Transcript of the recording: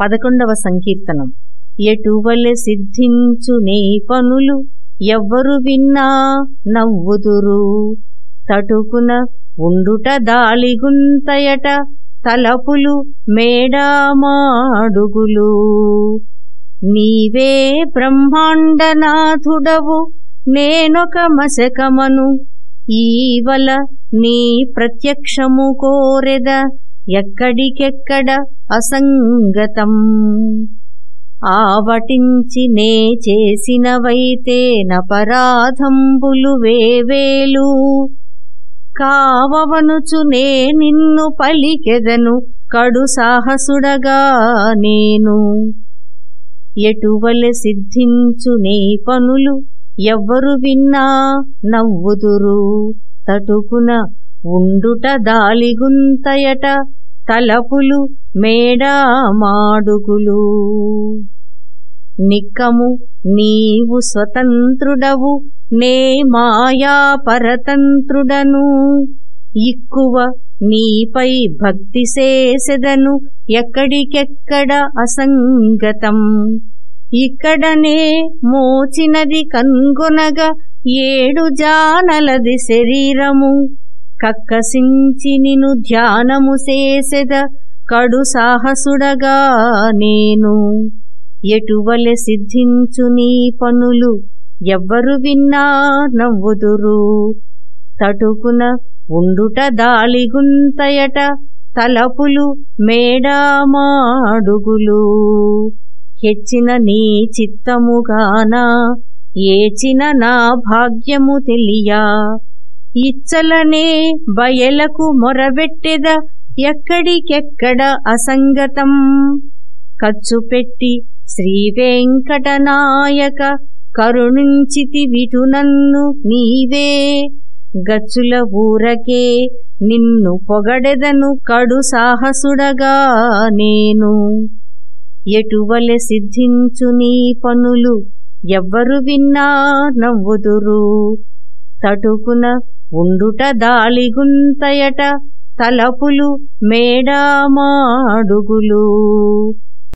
పదకొండవ సంకీర్తనం. ఎటువలె సిద్ధించు నీ పనులు ఎవ్వరు విన్నా నవ్వుదురు. తటుకున ఉండుట దాళిగుంతయట తలపులు మేడామాడుగులు. నీవే బ్రహ్మాండనాథుడవు నేనొక మశకమను ఈవల నీ ప్రత్యక్షము కోరెద ఎక్కడికెక్కడ అసంగతం? ఆవటించి నే చేసినవైతే నపరాధంబులు వేవేలు. కావవనుచు నే నిన్ను పలికెదను కడు సాహసుడగా నేను. ఎటువల సిద్ధించు నీ పనులు ఎవ్వరు విన్నా నవ్వుదురు. తటుకున ఉండుట దాలిగుంతయట తలపులు మేడామాడుగులు. నిక్కము నీవు స్వతంత్రుడవు నే మాయా పరతంత్రుడను. ఇక్కువ నీపై భక్తి చేసెదను ఎక్కడికెక్కడ అసంగతం. ఇక్కడనే మోచినది కన్గొనగ ఏడు జానలది శరీరము. కక్కసించి నిను ధ్యానము చేసెద కడు సాహసుడగా నేను. ఎటువలె సిద్ధించు నీ పనులు ఎవ్వరు విన్నా నవ్వుదురు. తటుకున ఉండుట దాలిగుంతయట తలపులు మేడామాడుగులు హెచ్చిన నీ చిత్తముగానా ఏచిన నా భాగ్యము తెలియా. ఇచ్చలనే బయలకు మొరబెట్టెద ఎక్కడికెక్కడ అసంగతం. ఖర్చు పెట్టి శ్రీవేంకటనాయక కరుణించితి విటు నన్ను నీవే. గచ్చుల ఊరకే నిన్ను పొగడెదను కడు సాహసుడగా నేను. ఎటువలె సిద్ధించు నీ పనులు ఎవ్వరు విన్నా నవ్వుదురు. తటుకున ఉండుట దాలిగుంతయట తలపులు మేడామాడుగులు.